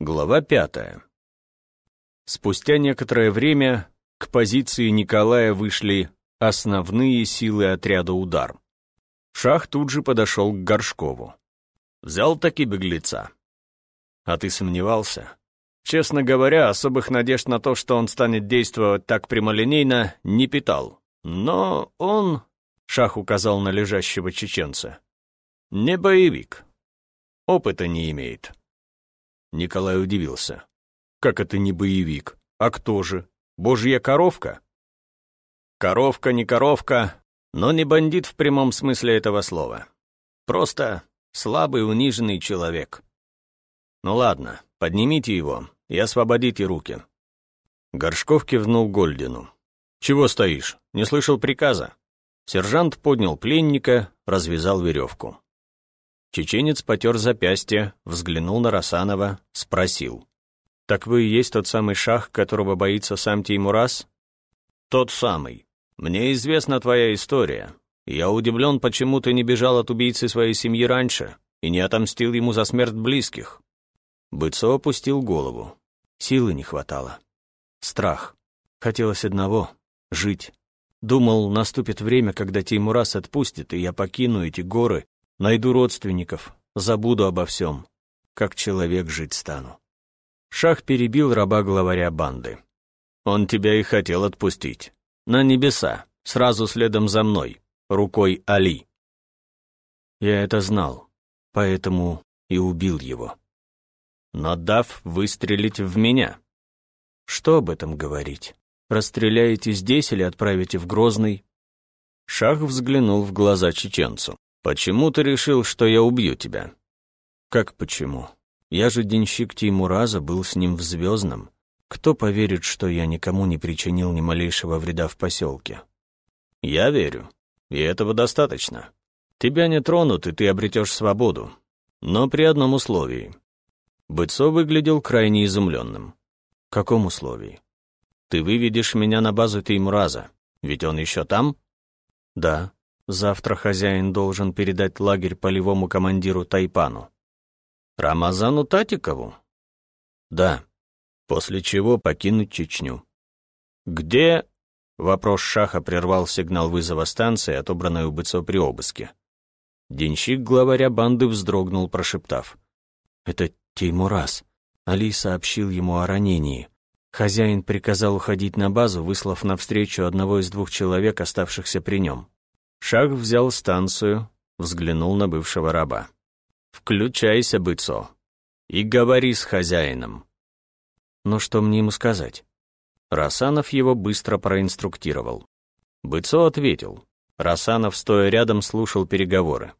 Глава пятая. Спустя некоторое время к позиции Николая вышли основные силы отряда «Удар». Шах тут же подошел к Горшкову. «Взял таки беглеца». «А ты сомневался?» Честно говоря, особых надежд на то, что он станет действовать так прямолинейно, не питал. Но он, Шах указал на лежащего чеченца, не боевик. Опыта не имеет. Николай удивился. «Как это не боевик? А кто же? Божья коровка?» «Коровка не коровка, но не бандит в прямом смысле этого слова. Просто слабый, униженный человек. Ну ладно, поднимите его и освободите руки». Горшков кивнул Гольдину. «Чего стоишь? Не слышал приказа?» Сержант поднял пленника, развязал веревку. Чеченец потер запястье, взглянул на Расанова, спросил. «Так вы и есть тот самый шах, которого боится сам Теймурас?» «Тот самый. Мне известна твоя история. Я удивлен, почему ты не бежал от убийцы своей семьи раньше и не отомстил ему за смерть близких». Быцо опустил голову. Силы не хватало. Страх. Хотелось одного — жить. Думал, наступит время, когда Теймурас отпустит, и я покину эти горы Найду родственников, забуду обо всем, как человек жить стану. Шах перебил раба-главаря банды. Он тебя и хотел отпустить. На небеса, сразу следом за мной, рукой Али. Я это знал, поэтому и убил его. Но дав выстрелить в меня. Что об этом говорить? Расстреляете здесь или отправите в Грозный? Шах взглянул в глаза чеченцу. «Почему ты решил, что я убью тебя?» «Как почему? Я же денщик Теймураза был с ним в Звездном. Кто поверит, что я никому не причинил ни малейшего вреда в поселке?» «Я верю. И этого достаточно. Тебя не тронут, и ты обретешь свободу. Но при одном условии». Быцо выглядел крайне изумленным. «В каком условии?» «Ты выведешь меня на базу Теймураза, ведь он еще там?» «Да», Завтра хозяин должен передать лагерь полевому командиру Тайпану. Рамазану Татикову? Да. После чего покинуть Чечню. Где... Вопрос Шаха прервал сигнал вызова станции, отобранной у Быцо при обыске. Денщик главаря банды вздрогнул, прошептав. «Это Теймурас. Али сообщил ему о ранении. Хозяин приказал уходить на базу, выслав навстречу одного из двух человек, оставшихся при нем. Шах взял станцию, взглянул на бывшего раба. «Включайся, быцо, и говори с хозяином». «Ну что мне ему сказать?» Расанов его быстро проинструктировал. Быцо ответил. Расанов, стоя рядом, слушал переговоры.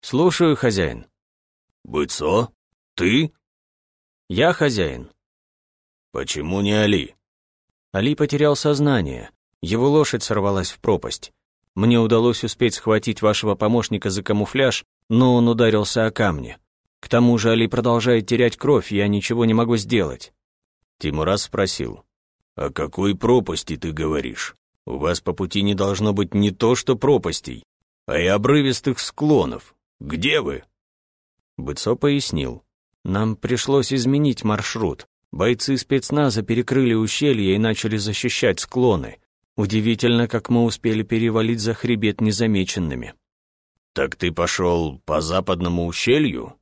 «Слушаю, хозяин». «Быцо? Ты?» «Я хозяин». «Почему не Али?» Али потерял сознание. Его лошадь сорвалась в пропасть. Мне удалось успеть схватить вашего помощника за камуфляж, но он ударился о камни. К тому же Али продолжает терять кровь, я ничего не могу сделать». Тимурас спросил. «О какой пропасти ты говоришь? У вас по пути не должно быть не то что пропастей, а и обрывистых склонов. Где вы?» Быцо пояснил. «Нам пришлось изменить маршрут. Бойцы спецназа перекрыли ущелье и начали защищать склоны. Удивительно, как мы успели перевалить за хребет незамеченными. «Так ты пошел по западному ущелью?»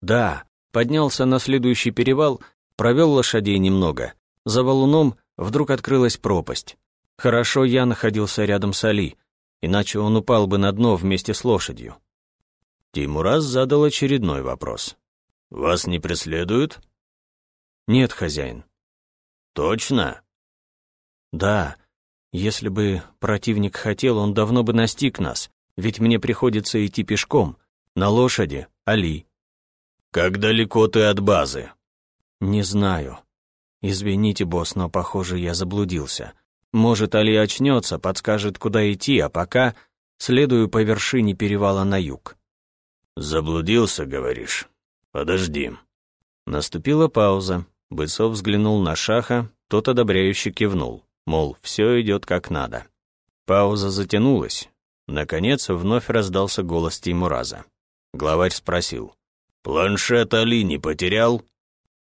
«Да, поднялся на следующий перевал, провел лошадей немного. За валуном вдруг открылась пропасть. Хорошо я находился рядом с Али, иначе он упал бы на дно вместе с лошадью». Тимураз задал очередной вопрос. «Вас не преследуют?» «Нет, хозяин». «Точно?» «Да, если бы противник хотел, он давно бы настиг нас, ведь мне приходится идти пешком, на лошади, Али. Как далеко ты от базы? Не знаю. Извините, босс, но, похоже, я заблудился. Может, Али очнется, подскажет, куда идти, а пока следую по вершине перевала на юг. Заблудился, говоришь? Подожди. Наступила пауза. Бысов взглянул на Шаха, тот одобряюще кивнул мол, все идет как надо. Пауза затянулась. Наконец, вновь раздался голос Тимураза. Главарь спросил. «Планшет Али не потерял?»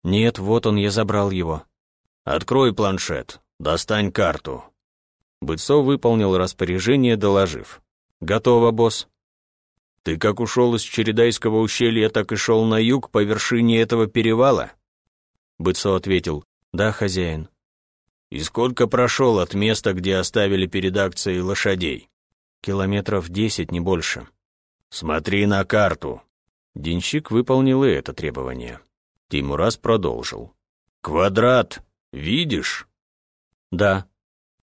Нет, вот он, я забрал его. Открой планшет, достань карту. Быцо выполнил распоряжение, доложив. Готово, босс. Ты как ушел из Чередайского ущелья, так и шел на юг по вершине этого перевала? Быцо ответил. Да, хозяин. И сколько прошел от места, где оставили перед акцией лошадей? Километров десять, не больше. Смотри на карту. Денщик выполнил и это требование. Тимурас продолжил. «Квадрат, видишь?» «Да».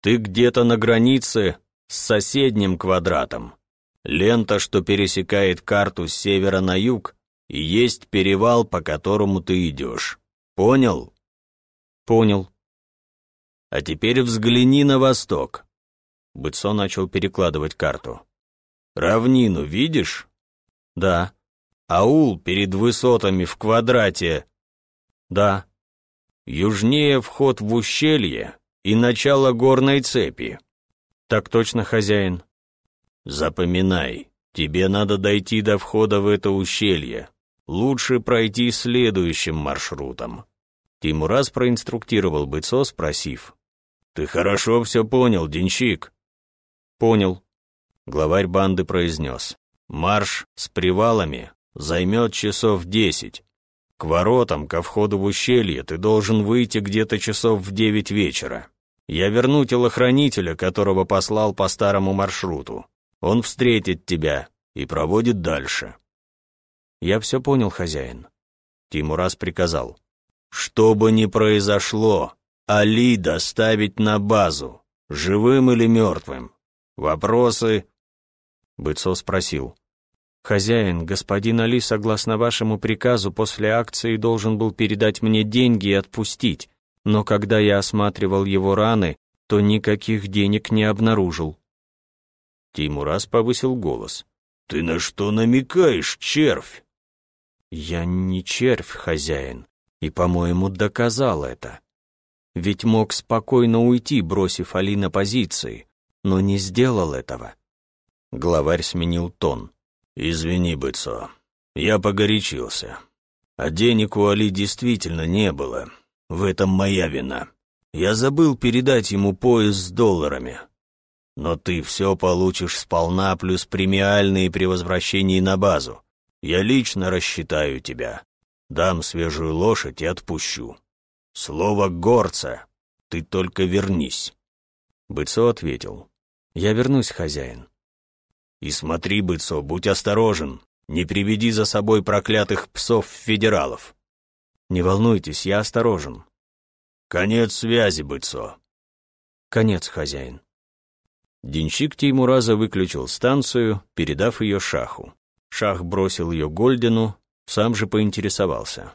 «Ты где-то на границе с соседним квадратом. Лента, что пересекает карту с севера на юг, и есть перевал, по которому ты идешь. Понял?» «Понял». «А теперь взгляни на восток». Быцо начал перекладывать карту. «Равнину видишь?» «Да». Аул перед высотами в квадрате да. Южнее вход в ущелье и начало горной цепи. Так точно, хозяин. Запоминай, тебе надо дойти до входа в это ущелье. Лучше пройти следующим маршрутом. Тимураз проинструктировал Быцо, спросив. «Ты хорошо все понял, денщик?» «Понял», — главарь банды произнес. «Марш с привалами займет часов десять. К воротам, ко входу в ущелье, ты должен выйти где-то часов в девять вечера. Я верну телохранителя, которого послал по старому маршруту. Он встретит тебя и проводит дальше». «Я все понял, хозяин», — Тимурас приказал. «Что бы ни произошло, Али доставить на базу, живым или мертвым. Вопросы?» Быцо спросил. «Хозяин, господин Али, согласно вашему приказу, после акции должен был передать мне деньги и отпустить, но когда я осматривал его раны, то никаких денег не обнаружил». Тимурас повысил голос. «Ты на что намекаешь, червь?» «Я не червь, хозяин, и, по-моему, доказал это. Ведь мог спокойно уйти, бросив Али на позиции, но не сделал этого». Главарь сменил тон. «Извини, Быцо, я погорячился. А денег у Али действительно не было. В этом моя вина. Я забыл передать ему пояс с долларами. Но ты все получишь сполна плюс премиальные при возвращении на базу. Я лично рассчитаю тебя. Дам свежую лошадь и отпущу. Слово горца. Ты только вернись». Быцо ответил. «Я вернусь, хозяин». И смотри, Быцо, будь осторожен, не приведи за собой проклятых псов-федералов. Не волнуйтесь, я осторожен. Конец связи, Быцо. Конец, хозяин. Денщик Теймураза выключил станцию, передав ее Шаху. Шах бросил ее Гольдену, сам же поинтересовался.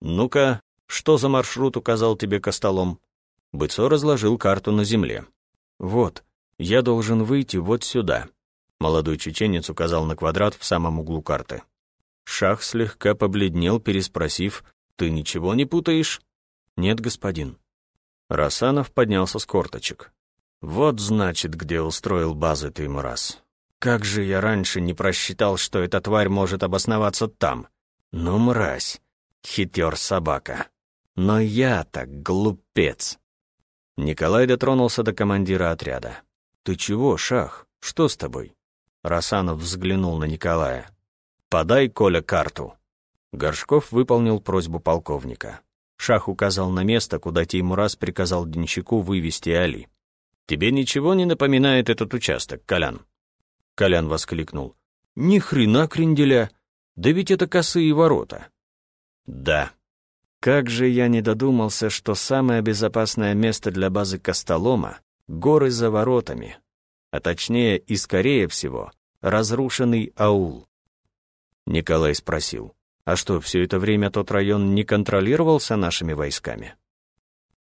«Ну-ка, что за маршрут указал тебе Костолом?» Быцо разложил карту на земле. «Вот, я должен выйти вот сюда. Молодой чеченец указал на квадрат в самом углу карты. Шах слегка побледнел, переспросив, «Ты ничего не путаешь?» «Нет, господин». Расанов поднялся с корточек. «Вот, значит, где устроил базы Таймурас. Как же я раньше не просчитал, что эта тварь может обосноваться там. Ну, мразь, хитер собака. Но я так глупец». Николай дотронулся до командира отряда. «Ты чего, Шах? Что с тобой?» Расанов взглянул на Николая. «Подай, Коля, карту». Горшков выполнил просьбу полковника. Шах указал на место, куда Теймураз приказал Денщику вывести Али. «Тебе ничего не напоминает этот участок, Колян?» Колян воскликнул. «Ни хрена кренделя! Да ведь это косые ворота!» «Да. Как же я не додумался, что самое безопасное место для базы Костолома — горы за воротами, а точнее и скорее всего разрушенный аул. Николай спросил, а что, все это время тот район не контролировался нашими войсками?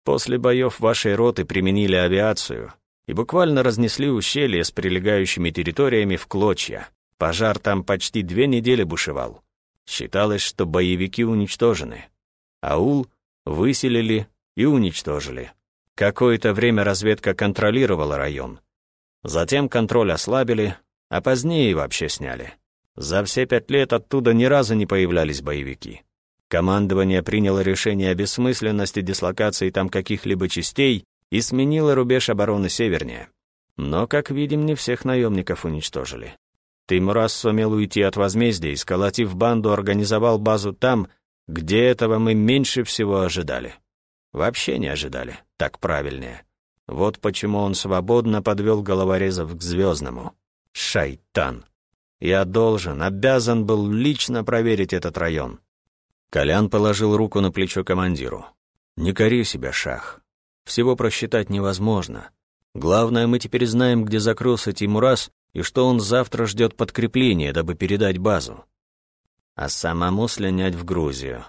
После боев вашей роты применили авиацию и буквально разнесли ущелье с прилегающими территориями в клочья. Пожар там почти две недели бушевал. Считалось, что боевики уничтожены. Аул выселили и уничтожили. Какое-то время разведка контролировала район, Затем контроль ослабили, а позднее вообще сняли. За все пять лет оттуда ни разу не появлялись боевики. Командование приняло решение о бессмысленности дислокации там каких-либо частей и сменило рубеж обороны севернее. Но, как видим, не всех наемников уничтожили. Тимурас сумел уйти от возмездия и, сколотив банду, организовал базу там, где этого мы меньше всего ожидали. Вообще не ожидали, так правильнее. Вот почему он свободно подвел головорезов к Звездному. Шайтан. Я должен, обязан был лично проверить этот район. Колян положил руку на плечо командиру. «Не кори себя, Шах. Всего просчитать невозможно. Главное, мы теперь знаем, где закрылся Тимурас и что он завтра ждет подкрепление, дабы передать базу. А самому слинять в Грузию.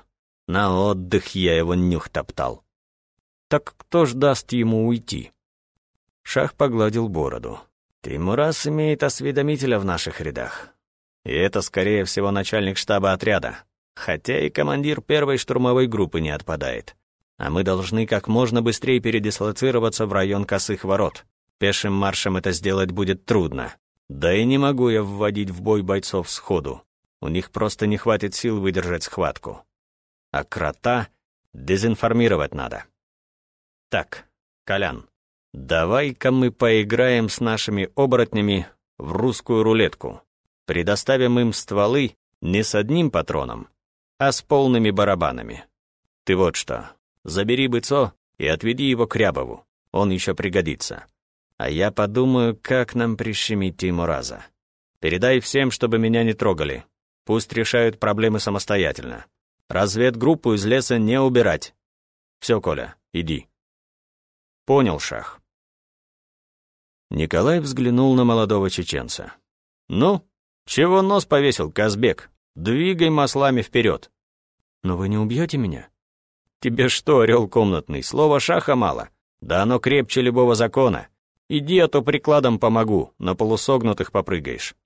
На отдых я его нюх топтал. Так кто ж даст ему уйти?» Шах погладил бороду. «Тимурас имеет осведомителя в наших рядах. И это, скорее всего, начальник штаба отряда хотя и командир первой штурмовой группы не отпадает. А мы должны как можно быстрее передислоцироваться в район Косых Ворот. Пешим маршем это сделать будет трудно. Да и не могу я вводить в бой бойцов сходу. У них просто не хватит сил выдержать схватку. А крота дезинформировать надо. Так, Колян, давай-ка мы поиграем с нашими оборотнями в русскую рулетку. Предоставим им стволы не с одним патроном, а с полными барабанами. Ты вот что, забери быцо и отведи его к Рябову, он еще пригодится. А я подумаю, как нам прищемить Тимураза. Передай всем, чтобы меня не трогали. Пусть решают проблемы самостоятельно. Разведгруппу из леса не убирать. Все, Коля, иди. Понял, Шах. Николай взглянул на молодого чеченца. «Ну, чего нос повесил, Казбек? Двигай маслами вперед. Но вы не убьете меня? Тебе что, орел комнатный, слова шаха мало? Да оно крепче любого закона. Иди, а то прикладом помогу, на полусогнутых попрыгаешь.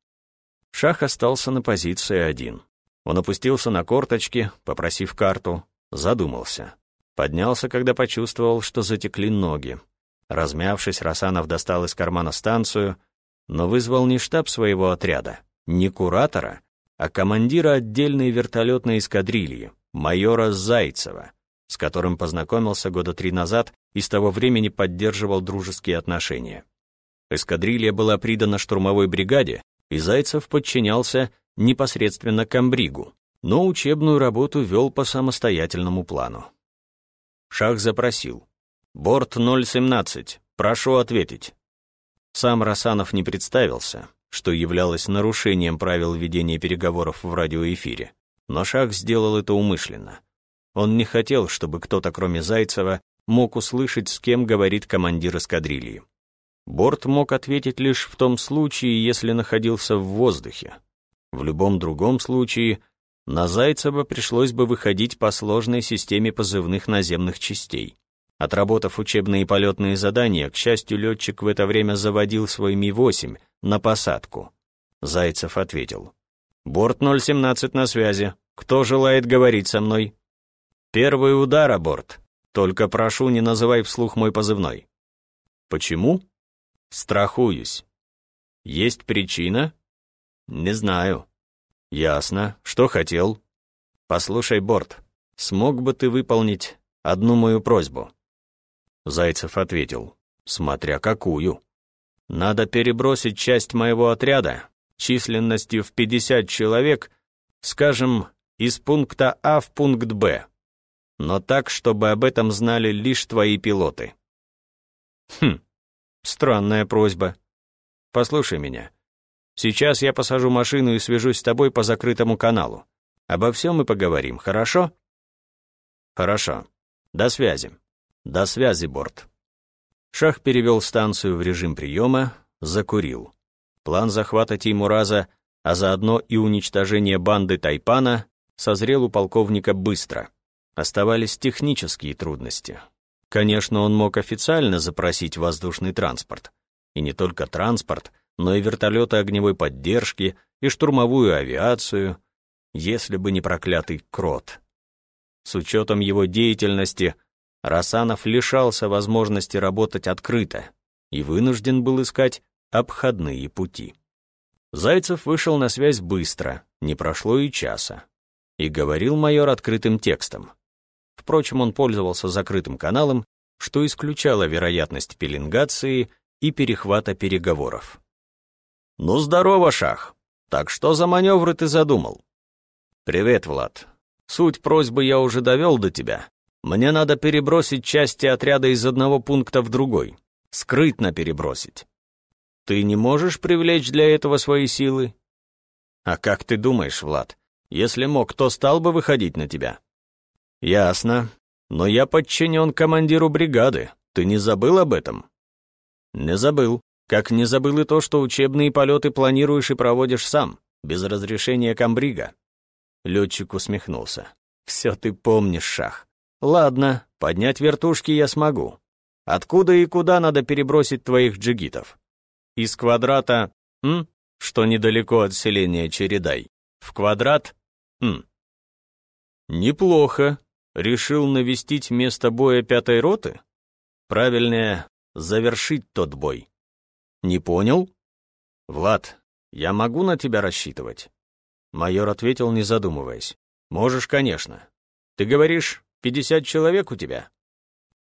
Шах остался на позиции один. Он опустился на корточки, попросив карту, задумался. Поднялся, когда почувствовал, что затекли ноги. Размявшись, Расанов достал из кармана станцию, но вызвал не штаб своего отряда, не куратора, а командира отдельной вертолетной эскадрильи, майора Зайцева, с которым познакомился года три назад и с того времени поддерживал дружеские отношения. Эскадрилья была придана штурмовой бригаде, и Зайцев подчинялся непосредственно комбригу, но учебную работу вел по самостоятельному плану. Шах запросил. «Борт 017, прошу ответить». Сам Расанов не представился, что являлось нарушением правил ведения переговоров в радиоэфире. Но Шах сделал это умышленно. Он не хотел, чтобы кто-то, кроме Зайцева, мог услышать, с кем говорит командир эскадрильи. Борт мог ответить лишь в том случае, если находился в воздухе. В любом другом случае на Зайцева пришлось бы выходить по сложной системе позывных наземных частей. Отработав учебные полетные задания, к счастью, летчик в это время заводил свой Ми-8 на посадку. Зайцев ответил. «Борт 017 на связи. Кто желает говорить со мной?» «Первый удар, а борт. Только прошу, не называй вслух мой позывной». «Почему?» «Страхуюсь». «Есть причина?» «Не знаю». «Ясно. Что хотел?» «Послушай, Борт, смог бы ты выполнить одну мою просьбу?» Зайцев ответил, смотря какую. Надо перебросить часть моего отряда, численностью в 50 человек, скажем, из пункта А в пункт Б. Но так, чтобы об этом знали лишь твои пилоты. Хм, странная просьба. Послушай меня. Сейчас я посажу машину и свяжусь с тобой по закрытому каналу. Обо всем мы поговорим, хорошо? Хорошо. До связи. До связи, борт. Шах перевел станцию в режим приема, закурил. План захвата Теймураза, а заодно и уничтожение банды Тайпана, созрел у полковника быстро. Оставались технические трудности. Конечно, он мог официально запросить воздушный транспорт. И не только транспорт, но и вертолеты огневой поддержки, и штурмовую авиацию, если бы не проклятый крот. С учетом его деятельности Расанов лишался возможности работать открыто и вынужден был искать обходные пути. Зайцев вышел на связь быстро, не прошло и часа. И говорил майор открытым текстом. Впрочем, он пользовался закрытым каналом, что исключало вероятность пеленгации и перехвата переговоров. «Ну, здорово, Шах! Так что за маневры ты задумал?» «Привет, Влад. Суть просьбы я уже довел до тебя. Мне надо перебросить части отряда из одного пункта в другой. Скрытно перебросить. Ты не можешь привлечь для этого свои силы? А как ты думаешь, Влад, если мог, то стал бы выходить на тебя? Ясно. Но я подчинен командиру бригады. Ты не забыл об этом? Не забыл. Как не забыл и то, что учебные полеты планируешь и проводишь сам, без разрешения комбрига. Летчик усмехнулся. Все ты помнишь, Шах. Ладно, поднять вертушки я смогу. Откуда и куда надо перебросить твоих джигитов? Из квадрата, м, что недалеко от селения Чередай, в квадрат, м. Неплохо. Решил навестить место боя пятой роты? Правильнее, завершить тот бой. Не понял? Влад, я могу на тебя рассчитывать? Майор ответил, не задумываясь. Можешь, конечно. Ты говоришь, Пятьдесят человек у тебя?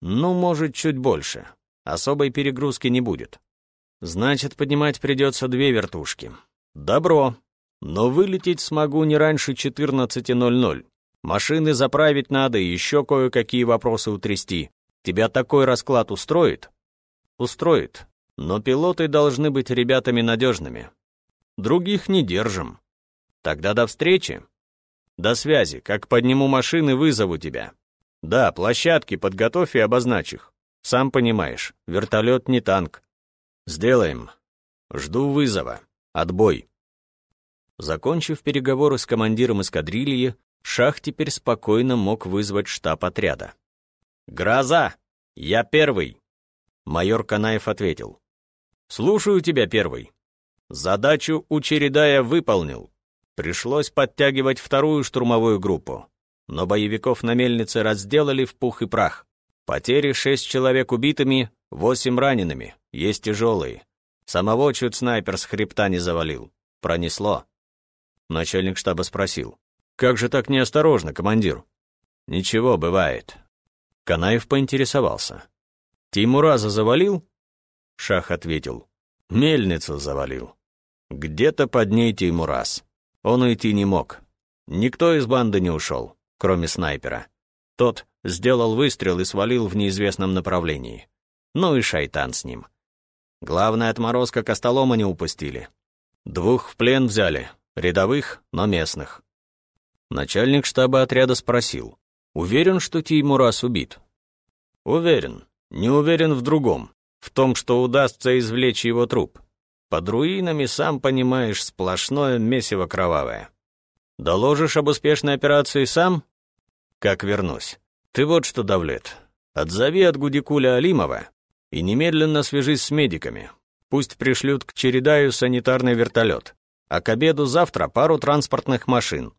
Ну, может, чуть больше. Особой перегрузки не будет. Значит, поднимать придется две вертушки. Добро. Но вылететь смогу не раньше 14.00. Машины заправить надо и еще кое-какие вопросы утрясти. Тебя такой расклад устроит? Устроит. Но пилоты должны быть ребятами надежными. Других не держим. Тогда до встречи. До связи. Как подниму машины, вызову тебя. Да, площадки подготовь и обозначь их. Сам понимаешь, вертолет не танк. Сделаем. Жду вызова. Отбой. Закончив переговоры с командиром эскадрильи, Шах теперь спокойно мог вызвать штаб отряда. «Гроза! Я первый!» Майор Канаев ответил. «Слушаю тебя первый. Задачу у Чередая выполнил. Пришлось подтягивать вторую штурмовую группу но боевиков на мельнице разделали в пух и прах. Потери шесть человек убитыми, восемь ранеными, есть тяжелые. Самого чуть снайпер с хребта не завалил. Пронесло. Начальник штаба спросил. «Как же так неосторожно, командир?» «Ничего, бывает». Канаев поинтересовался. «Тимураза завалил?» Шах ответил. «Мельницу завалил. Где-то под ней Тимураз. Он уйти не мог. Никто из банды не ушел кроме снайпера. Тот сделал выстрел и свалил в неизвестном направлении. Ну и шайтан с ним. Главное, отморозка Костолома не упустили. Двух в плен взяли, рядовых, но местных. Начальник штаба отряда спросил, «Уверен, что Теймурас убит?» «Уверен. Не уверен в другом. В том, что удастся извлечь его труп. Под руинами, сам понимаешь, сплошное месиво кровавое. Доложишь об успешной операции сам? Как вернусь. Ты вот что, Давлет, отзови от Гудикуля Алимова и немедленно свяжись с медиками. Пусть пришлют к Чередаю санитарный вертолет, а к обеду завтра пару транспортных машин.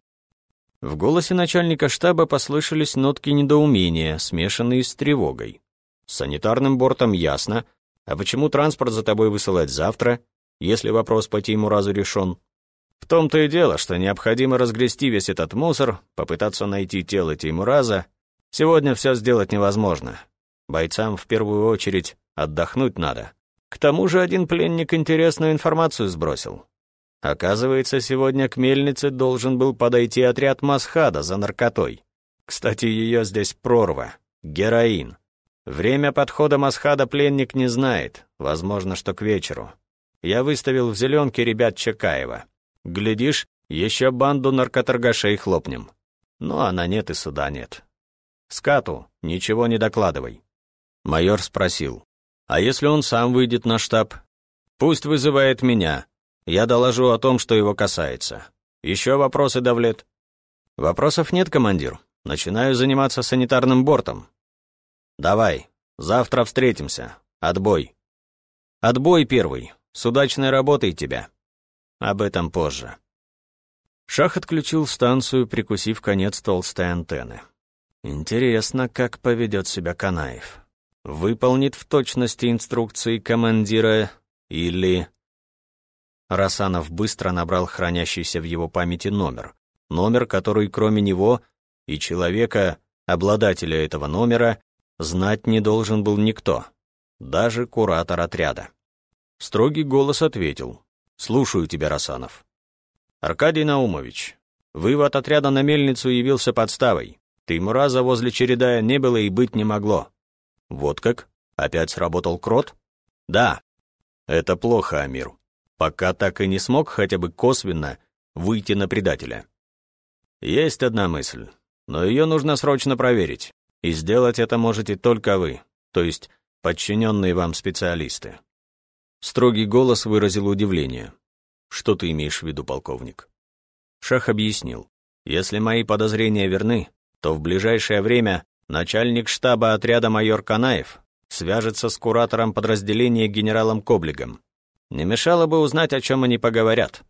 В голосе начальника штаба послышались нотки недоумения, смешанные с тревогой. С санитарным бортом ясно, а почему транспорт за тобой высылать завтра, если вопрос по Тимуразу решен? В том-то и дело, что необходимо разгрести весь этот мусор, попытаться найти тело Теймураза. Сегодня все сделать невозможно. Бойцам в первую очередь отдохнуть надо. К тому же один пленник интересную информацию сбросил. Оказывается, сегодня к мельнице должен был подойти отряд Масхада за наркотой. Кстати, ее здесь прорва. Героин. Время подхода Масхада пленник не знает. Возможно, что к вечеру. Я выставил в зеленке ребят Чекаева. Глядишь, еще банду наркоторгашей хлопнем. Ну, а на нет и суда нет. Скату, ничего не докладывай. Майор спросил. А если он сам выйдет на штаб? Пусть вызывает меня. Я доложу о том, что его касается. Еще вопросы, Давлет? Вопросов нет, командир. Начинаю заниматься санитарным бортом. Давай, завтра встретимся. Отбой. Отбой первый. С удачной работой тебя. Об этом позже. Шах отключил станцию, прикусив конец толстой антенны. Интересно, как поведет себя Канаев. Выполнит в точности инструкции командира или... Расанов быстро набрал хранящийся в его памяти номер. номер, который кроме него и человека, обладателя этого номера, знать не должен был никто, даже куратор отряда. Строгий голос ответил. «Слушаю тебя, Расанов». «Аркадий Наумович, вывод отряда на мельницу явился подставой. Таймураза возле Чередая не было и быть не могло». «Вот как? Опять сработал крот?» «Да». «Это плохо, Амир. Пока так и не смог хотя бы косвенно выйти на предателя». «Есть одна мысль, но ее нужно срочно проверить. И сделать это можете только вы, то есть подчиненные вам специалисты. Строгий голос выразил удивление. «Что ты имеешь в виду, полковник?» Шах объяснил. «Если мои подозрения верны, то в ближайшее время начальник штаба отряда майор Канаев свяжется с куратором подразделения генералом Коблигом. Не мешало бы узнать, о чем они поговорят».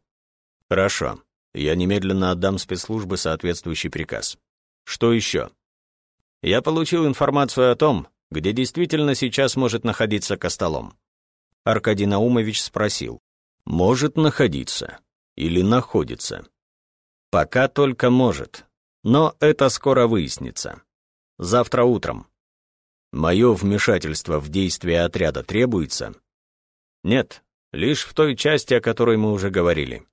«Хорошо. Я немедленно отдам спецслужбы соответствующий приказ. Что еще?» «Я получил информацию о том, где действительно сейчас может находиться Костолом. Аркадий Наумович спросил. «Может находиться или находится?» «Пока только может, но это скоро выяснится. Завтра утром. Мое вмешательство в действия отряда требуется?» «Нет, лишь в той части, о которой мы уже говорили».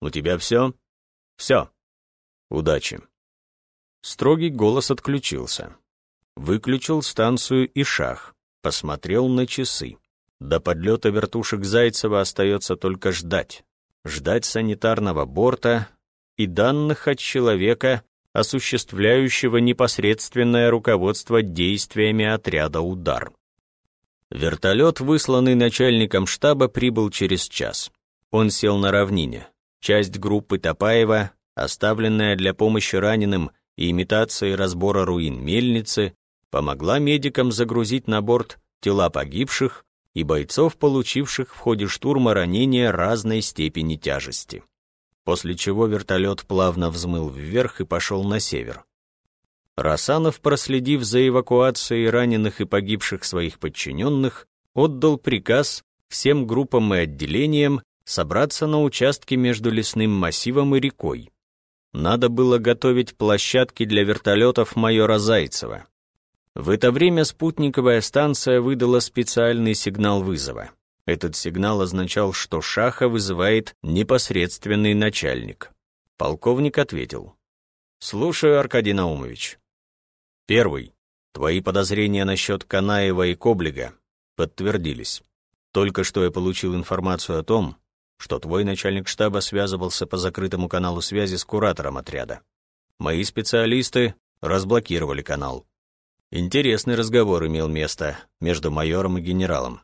«У тебя все?» «Все. Удачи». Строгий голос отключился. Выключил станцию и шах, посмотрел на часы. До подлета вертушек Зайцева остается только ждать. Ждать санитарного борта и данных от человека, осуществляющего непосредственное руководство действиями отряда «Удар». Вертолет, высланный начальником штаба, прибыл через час. Он сел на равнине. Часть группы Топаева, оставленная для помощи раненым и имитации разбора руин мельницы, помогла медикам загрузить на борт тела погибших и бойцов, получивших в ходе штурма ранения разной степени тяжести. После чего вертолет плавно взмыл вверх и пошел на север. Расанов, проследив за эвакуацией раненых и погибших своих подчиненных, отдал приказ всем группам и отделениям собраться на участке между лесным массивом и рекой. Надо было готовить площадки для вертолетов майора Зайцева. В это время спутниковая станция выдала специальный сигнал вызова. Этот сигнал означал, что Шаха вызывает непосредственный начальник. Полковник ответил. «Слушаю, Аркадий Наумович». «Первый. Твои подозрения насчет Канаева и Коблига подтвердились. Только что я получил информацию о том, что твой начальник штаба связывался по закрытому каналу связи с куратором отряда. Мои специалисты разблокировали канал. Интересный разговор имел место между майором и генералом.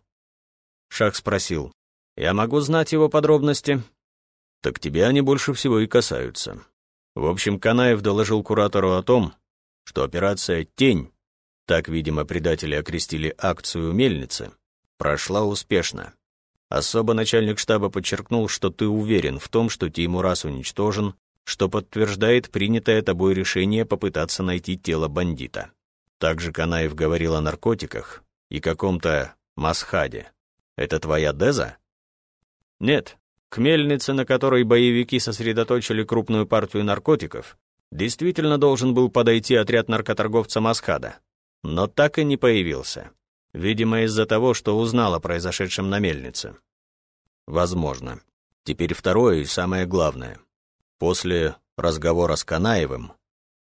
Шах спросил, «Я могу знать его подробности?» «Так тебя они больше всего и касаются». В общем, Канаев доложил куратору о том, что операция «Тень», так, видимо, предатели окрестили акцию «Мельницы», прошла успешно. Особо начальник штаба подчеркнул, что ты уверен в том, что Теймурас уничтожен, что подтверждает принятое тобой решение попытаться найти тело бандита. Также Канаев говорил о наркотиках и каком-то масхаде. Это твоя Деза? Нет. К мельнице, на которой боевики сосредоточили крупную партию наркотиков, действительно должен был подойти отряд наркоторговца Масхада. Но так и не появился. Видимо, из-за того, что узнал о произошедшем на мельнице. Возможно. Теперь второе и самое главное. После разговора с Канаевым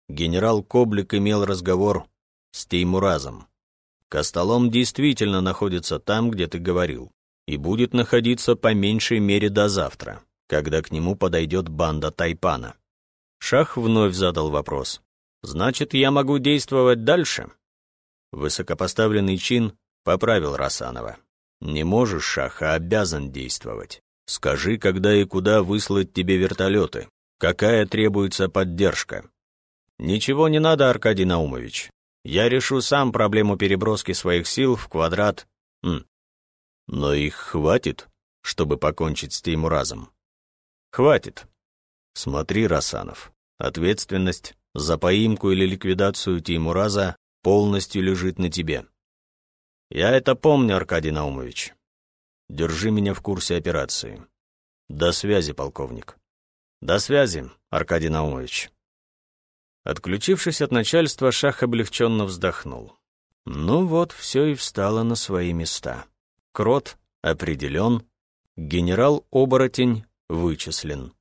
генерал Коблик имел разговор с Теймуразом. Костолом действительно находится там, где ты говорил, и будет находиться по меньшей мере до завтра, когда к нему подойдет банда Тайпана. Шах вновь задал вопрос. «Значит, я могу действовать дальше?» Высокопоставленный чин поправил Расанова. «Не можешь, Шах, а обязан действовать. Скажи, когда и куда выслать тебе вертолеты. Какая требуется поддержка?» «Ничего не надо, Аркадий Наумович. Я решу сам проблему переброски своих сил в квадрат. М. Но их хватит, чтобы покончить с Теймуразом? Хватит. Смотри, Расанов, ответственность за поимку или ликвидацию Теймураза полностью лежит на тебе. Я это помню, Аркадий Наумович. Держи меня в курсе операции. До связи, полковник. До связи, Аркадий Наумович. Отключившись от начальства, Шах облегченно вздохнул. Ну вот, все и встало на свои места. Крот определен, генерал-оборотень вычислен.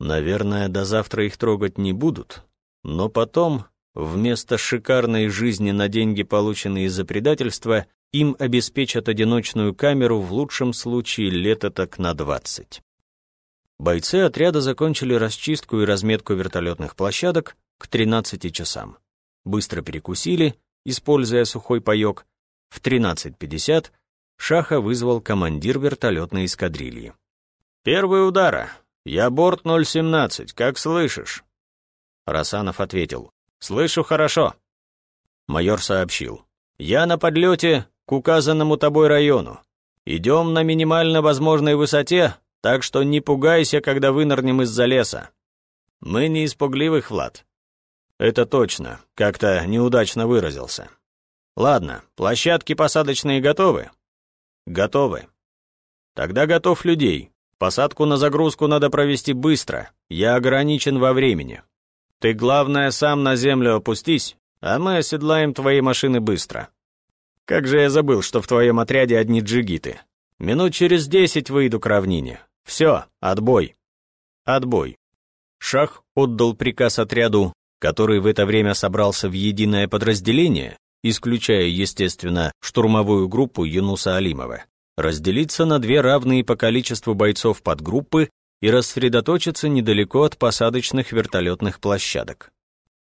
Наверное, до завтра их трогать не будут, но потом, вместо шикарной жизни на деньги, полученные за предательство, им обеспечат одиночную камеру в лучшем случае лето так на двадцать. Бойцы отряда закончили расчистку и разметку вертолетных площадок к 13 часам. Быстро перекусили, используя сухой паёк. В 13.50 Шаха вызвал командир вертолетной эскадрильи. «Первый удара. Я борт 017, как слышишь?» Расанов ответил. «Слышу хорошо». Майор сообщил. «Я на подлете к указанному тобой району. Идем на минимально возможной высоте, так что не пугайся, когда вынырнем из-за леса. Мы не испугливых, Влад. Это точно, как-то неудачно выразился. Ладно, площадки посадочные готовы? Готовы. Тогда готов людей. Посадку на загрузку надо провести быстро. Я ограничен во времени. Ты, главное, сам на землю опустись, а мы оседлаем твои машины быстро. Как же я забыл, что в твоем отряде одни джигиты. Минут через десять выйду к равнине. Все, отбой. Отбой. Шах отдал приказ отряду, который в это время собрался в единое подразделение, исключая, естественно, штурмовую группу Юнуса Алимова, разделиться на две равные по количеству бойцов подгруппы и рассредоточиться недалеко от посадочных вертолетных площадок.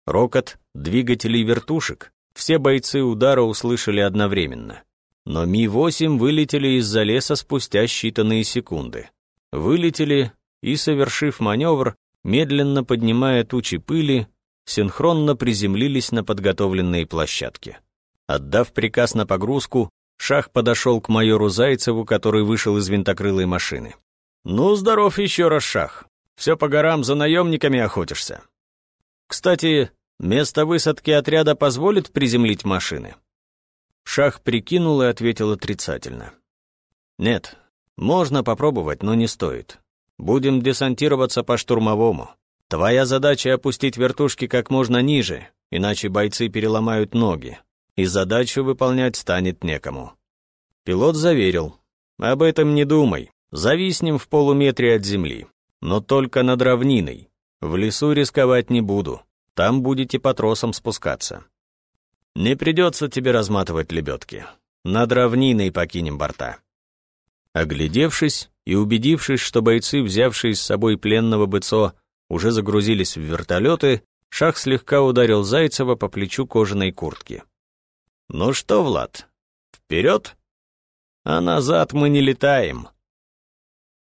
Рокот, двигателей вертушек, все бойцы удара услышали одновременно. Но Ми-8 вылетели из-за леса спустя считанные секунды вылетели и, совершив маневр, медленно поднимая тучи пыли, синхронно приземлились на подготовленные площадки. Отдав приказ на погрузку, Шах подошел к майору Зайцеву, который вышел из винтокрылой машины. «Ну, здоров еще раз, Шах. Все по горам за наемниками охотишься. Кстати, место высадки отряда позволит приземлить машины?» Шах прикинул и ответил отрицательно. «Нет, можно попробовать, но не стоит. Будем десантироваться по штурмовому. Твоя задача опустить вертушки как можно ниже, иначе бойцы переломают ноги, и задачу выполнять станет некому. Пилот заверил. Об этом не думай. Зависнем в полуметре от земли. Но только над равниной. В лесу рисковать не буду. Там будете по тросам спускаться. Не придется тебе разматывать лебедки. Над равниной покинем борта. Оглядевшись и убедившись, что бойцы, взявшие с собой пленного быцо, уже загрузились в вертолеты, Шах слегка ударил Зайцева по плечу кожаной куртки. «Ну что, Влад, вперед? А назад мы не летаем!»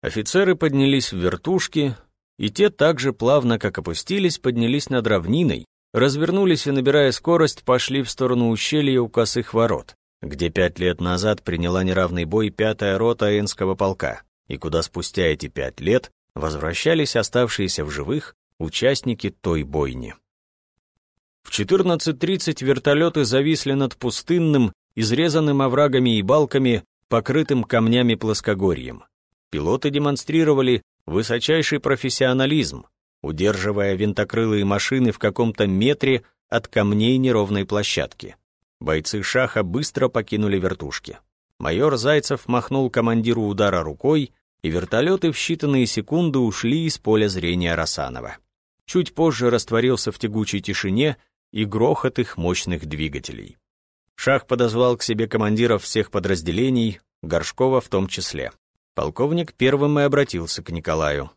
Офицеры поднялись в вертушки, и те так же плавно, как опустились, поднялись над равниной, развернулись и, набирая скорость, пошли в сторону ущелья у косых ворот где пять лет назад приняла неравный бой пятая рота Энского полка, и куда спустя эти пять лет возвращались оставшиеся в живых участники той бойни. В 14.30 вертолеты зависли над пустынным, изрезанным оврагами и балками, покрытым камнями плоскогорьем. Пилоты демонстрировали высочайший профессионализм, удерживая винтокрылые машины в каком-то метре от камней неровной площадки. Бойцы шаха быстро покинули вертушки. Майор Зайцев махнул командиру удара рукой, и вертолеты в считанные секунды ушли из поля зрения Расанова. Чуть позже растворился в тягучей тишине и грохот их мощных двигателей. Шах подозвал к себе командиров всех подразделений, Горшкова в том числе. Полковник первым и обратился к Николаю.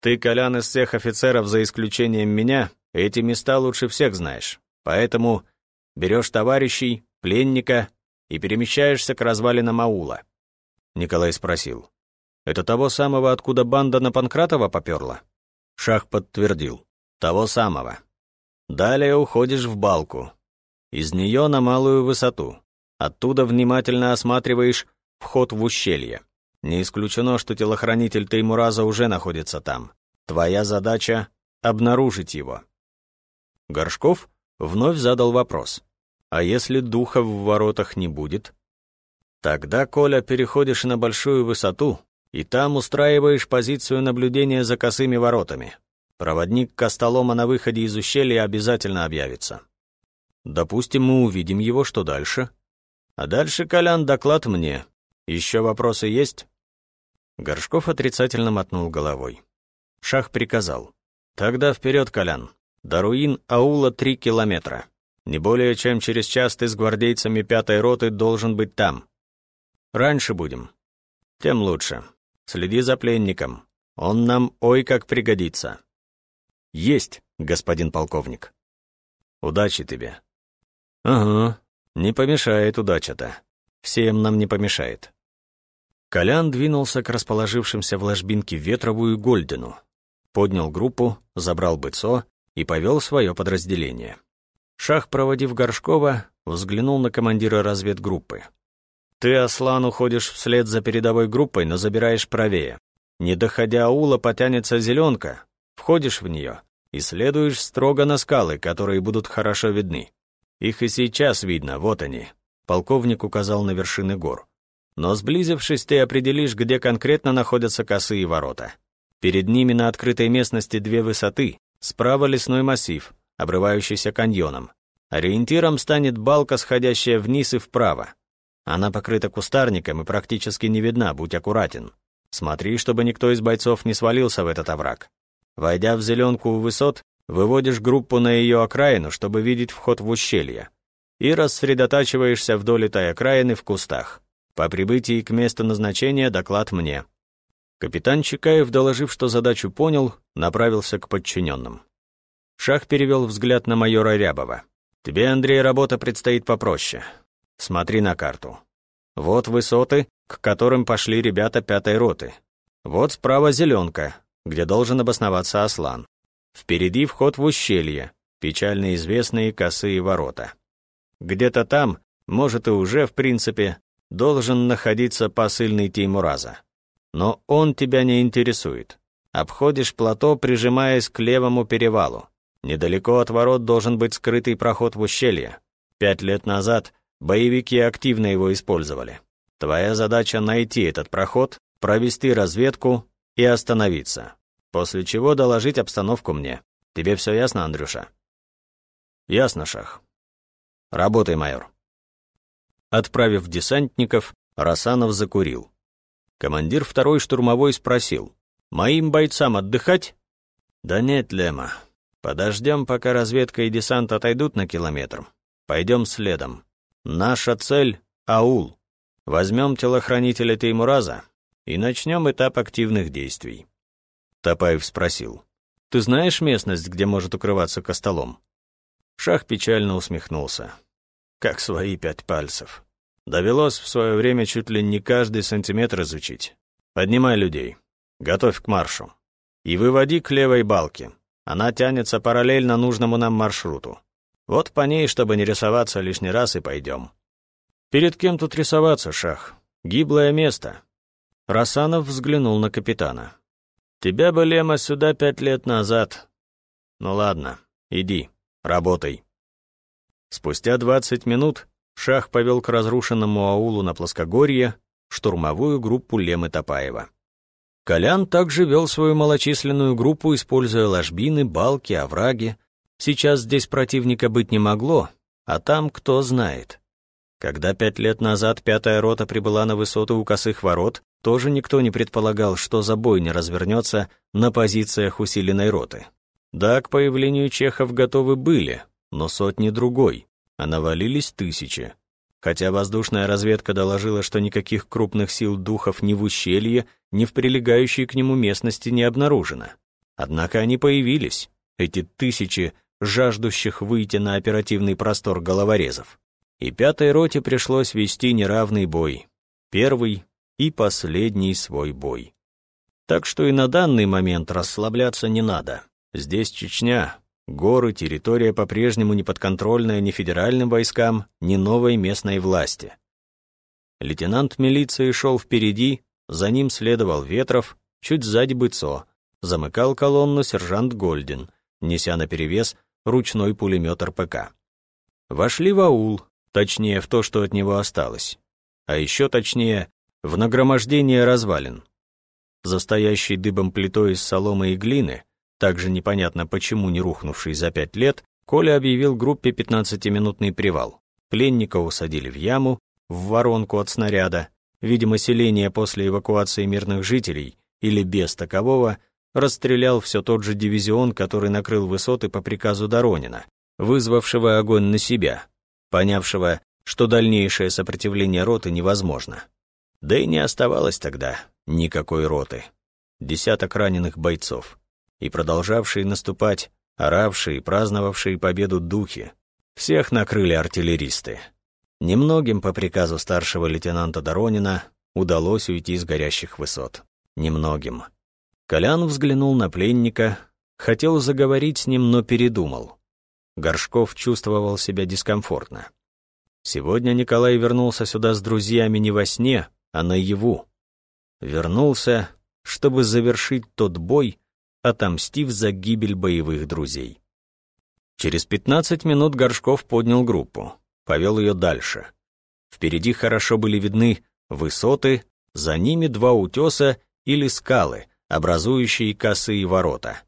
«Ты, Колян, из всех офицеров, за исключением меня, эти места лучше всех знаешь. Поэтому берешь товарищей, пленника и перемещаешься к развалинам аула. Николай спросил. «Это того самого, откуда банда на Панкратова поперла?» Шах подтвердил. «Того самого. Далее уходишь в балку. Из нее на малую высоту. Оттуда внимательно осматриваешь вход в ущелье. Не исключено, что телохранитель Теймураза уже находится там. Твоя задача — обнаружить его». Горшков вновь задал вопрос. А если духа в воротах не будет? Тогда, Коля, переходишь на большую высоту, и там устраиваешь позицию наблюдения за косыми воротами. Проводник Костолома на выходе из ущелья обязательно объявится. Допустим, мы увидим его, что дальше? А дальше, Колян, доклад мне. Еще вопросы есть? Горшков отрицательно мотнул головой. Шах приказал. Тогда вперед, Колян. До руин аула три километра. Не более чем через час ты с гвардейцами пятой роты должен быть там. Раньше будем. Тем лучше. Следи за пленником. Он нам ой как пригодится. «Есть, господин полковник». «Удачи тебе». «Ага, не помешает удача-то. Всем нам не помешает». Колян двинулся к расположившимся в ложбинке Ветровую Гольдену, поднял группу, забрал быцо и повел свое подразделение. Шах, проводив Горшкова, взглянул на командира разведгруппы. «Ты, Аслан, уходишь вслед за передовой группой, но забираешь правее. Не доходя аула, потянется зеленка. Входишь в нее и следуешь строго на скалы, которые будут хорошо видны. Их и сейчас видно, вот они. Полковник указал на вершины гор. Но сблизившись, ты определишь, где конкретно находятся косые ворота. Перед ними на открытой местности две высоты, справа лесной массив, обрывающийся каньоном. Ориентиром станет балка, сходящая вниз и вправо. Она покрыта кустарником и практически не видна, будь аккуратен. Смотри, чтобы никто из бойцов не свалился в этот овраг. Войдя в зеленку у высот, выводишь группу на ее окраину, чтобы видеть вход в ущелье, и рассредотачиваешься вдоль этой окраины в кустах. По прибытии к месту назначения доклад мне. Капитан Чикаев, доложив, что задачу понял, направился к подчиненным. Шах перевел взгляд на майора Рябова. «Тебе, Андрей, работа предстоит попроще. Смотри на карту. Вот высоты, к которым пошли ребята пятой роты. Вот справа зеленка, где должен обосноваться Аслан. Впереди вход в ущелье, печально известные косые ворота. Где-то там, может и уже, в принципе, должен находиться посыльный Теймураза. Но он тебя не интересует. Обходишь плато, прижимаясь к левому перевалу. Недалеко от ворот должен быть скрытый проход в ущелье. Пять лет назад боевики активно его использовали. Твоя задача найти этот проход, провести разведку и остановиться. После чего доложить обстановку мне. Тебе все ясно, Андрюша? Ясно, Шах. Работай, майор. Отправив десантников, Расанов закурил. Командир второй штурмовой спросил. «Моим бойцам отдыхать?» «Да нет, Лема. Подождем, пока разведка и десант отойдут на километр. Пойдем следом. Наша цель — аул. Возьмем телохранителя Теймураза и начнем этап активных действий. Топаев спросил. «Ты знаешь местность, где может укрываться Костолом?» Шах печально усмехнулся. «Как свои пять пальцев. Довелось в свое время чуть ли не каждый сантиметр изучить. Поднимай людей. Готовь к маршу. И выводи к левой балке. Она тянется параллельно нужному нам маршруту. Вот по ней, чтобы не рисоваться лишний раз, и пойдем. Перед кем тут рисоваться, Шах? Гиблое место. Расанов взглянул на капитана. Тебя бы, Лема, сюда пять лет назад. Ну ладно, иди, работай. Спустя двадцать минут Шах повел к разрушенному аулу на плоскогорье штурмовую группу Лемы Топаева. Колян также вел свою малочисленную группу, используя ложбины, балки, овраги. Сейчас здесь противника быть не могло, а там кто знает. Когда пять лет назад пятая рота прибыла на высоту у косых ворот, тоже никто не предполагал, что забой не развернется на позициях усиленной роты. Да, к появлению чехов готовы были, но сотни другой, а навалились тысячи. Хотя воздушная разведка доложила, что никаких крупных сил духов ни в ущелье, ни в прилегающей к нему местности не обнаружено. Однако они появились, эти тысячи жаждущих выйти на оперативный простор головорезов. И пятой роте пришлось вести неравный бой. Первый и последний свой бой. Так что и на данный момент расслабляться не надо. Здесь Чечня, горы, территория по-прежнему не подконтрольная ни федеральным войскам, ни новой местной власти. Лейтенант милиции шел впереди, за ним следовал Ветров, чуть сзади Быцо, замыкал колонну сержант Гольдин, неся наперевес ручной пулемет РПК. Вошли в аул, точнее в то, что от него осталось. А еще точнее, в нагромождение развалин. За стоящей дыбом плитой из соломы и глины также непонятно почему не рухнувший за пять лет, Коля объявил группе 15-минутный привал. Пленника усадили в яму, в воронку от снаряда. Видимо, селение после эвакуации мирных жителей или без такового расстрелял все тот же дивизион, который накрыл высоты по приказу Доронина, вызвавшего огонь на себя, понявшего, что дальнейшее сопротивление роты невозможно. Да и не оставалось тогда никакой роты. Десяток раненых бойцов. И продолжавшие наступать, оравшие, праздновавшие победу духи. Всех накрыли артиллеристы. Немногим по приказу старшего лейтенанта Доронина удалось уйти с горящих высот. Немногим. Колян взглянул на пленника, хотел заговорить с ним, но передумал. Горшков чувствовал себя дискомфортно. Сегодня Николай вернулся сюда с друзьями не во сне, а наяву. Вернулся, чтобы завершить тот бой, отомстив за гибель боевых друзей. Через 15 минут Горшков поднял группу, повел ее дальше. Впереди хорошо были видны высоты, за ними два утеса или скалы, образующие косые ворота.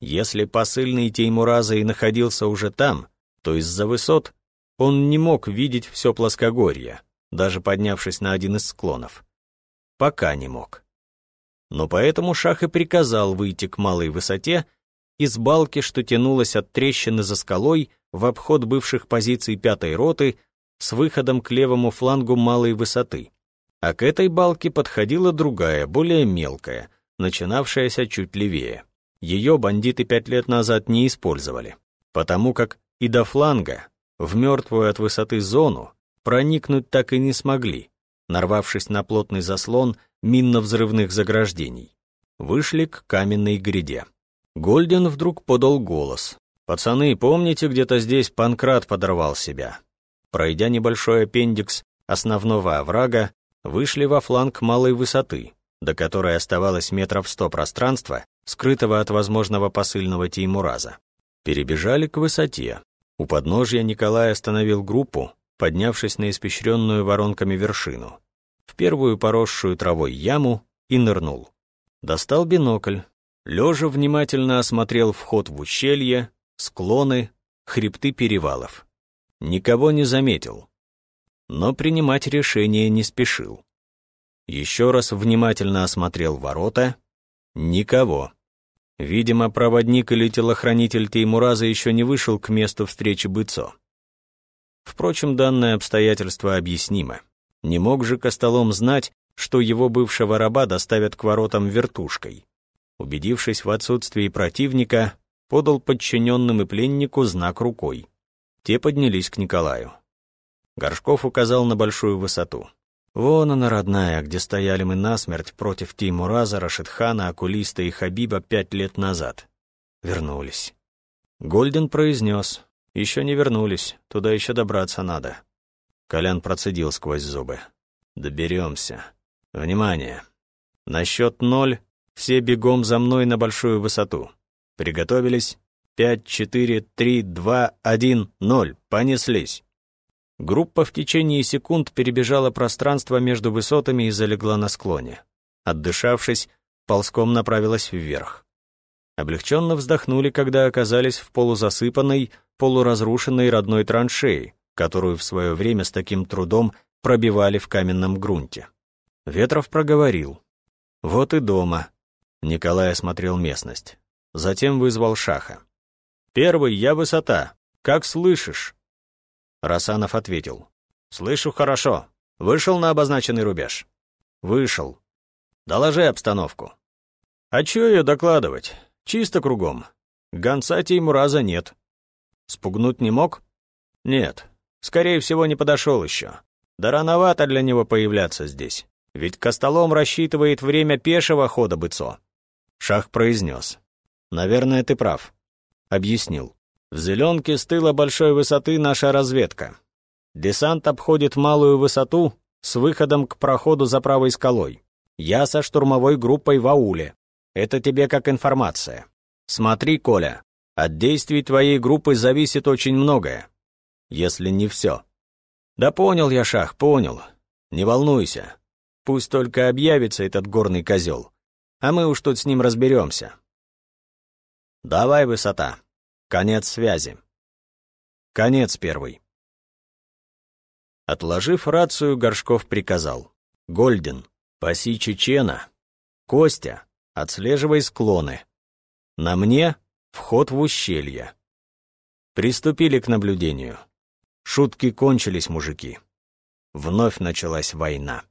Если посыльный Теймураза и находился уже там, то из-за высот он не мог видеть все плоскогорье, даже поднявшись на один из склонов. Пока не мог. Но поэтому Шах и приказал выйти к малой высоте из балки, что тянулась от трещины за скалой в обход бывших позиций пятой роты с выходом к левому флангу малой высоты. А к этой балке подходила другая, более мелкая, начинавшаяся чуть левее. Ее бандиты пять лет назад не использовали, потому как и до фланга, в мертвую от высоты зону, проникнуть так и не смогли, нарвавшись на плотный заслон минно-взрывных заграждений. Вышли к каменной гряде. Гольден вдруг подал голос. «Пацаны, помните, где-то здесь Панкрат подорвал себя?» Пройдя небольшой аппендикс основного оврага, вышли во фланг малой высоты, до которой оставалось метров сто пространства, скрытого от возможного посыльного Теймураза. Перебежали к высоте. У подножья Николай остановил группу, поднявшись на испещренную воронками вершину, в первую поросшую травой яму и нырнул. Достал бинокль, лежа внимательно осмотрел вход в ущелье, склоны, хребты перевалов. Никого не заметил, но принимать решение не спешил. Еще раз внимательно осмотрел ворота. Никого. Видимо, проводник или телохранитель Теймураза еще не вышел к месту встречи Быцо. Впрочем, данное обстоятельство объяснимо. Не мог же Костолом знать, что его бывшего раба доставят к воротам вертушкой. Убедившись в отсутствии противника, подал подчиненным и пленнику знак рукой. Те поднялись к Николаю. Горшков указал на большую высоту. Вон она, родная, где стояли мы насмерть против Тимураза, Рашидхана, Акулиста и Хабиба пять лет назад. Вернулись. Гольден произнес. Еще не вернулись, туда еще добраться надо. Колян процедил сквозь зубы. Доберемся. Внимание. На счет ноль все бегом за мной на большую высоту. Приготовились? Пять, четыре, три, два, один, ноль. Понеслись. Группа в течение секунд перебежала пространство между высотами и залегла на склоне. Отдышавшись, ползком направилась вверх. Облегченно вздохнули, когда оказались в полузасыпанной, полуразрушенной родной траншеи, которую в свое время с таким трудом пробивали в каменном грунте. Ветров проговорил. «Вот и дома». Николай осмотрел местность. Затем вызвал Шаха. «Первый, я высота. Как слышишь?» Расанов ответил. «Слышу хорошо. Вышел на обозначенный рубеж?» «Вышел. Доложи обстановку». «А чё ее докладывать? Чисто кругом. Гонца Теймураза нет». «Спугнуть не мог?» «Нет. Скорее всего, не подошел еще. Да рановато для него появляться здесь. Ведь Костолом рассчитывает время пешего хода быцо». Шах произнес. «Наверное, ты прав». Объяснил. В зеленке с тыла большой высоты наша разведка. Десант обходит малую высоту с выходом к проходу за правой скалой. Я со штурмовой группой в ауле. Это тебе как информация. Смотри, Коля, от действий твоей группы зависит очень многое. Если не все. Да понял я, Шах, понял. Не волнуйся. Пусть только объявится этот горный козел. А мы уж тут с ним разберемся. Давай высота. Конец связи. Конец первый. Отложив рацию, Горшков приказал. «Гольден, паси Чечена. Костя, отслеживай склоны. На мне вход в ущелье». Приступили к наблюдению. Шутки кончились, мужики. Вновь началась война.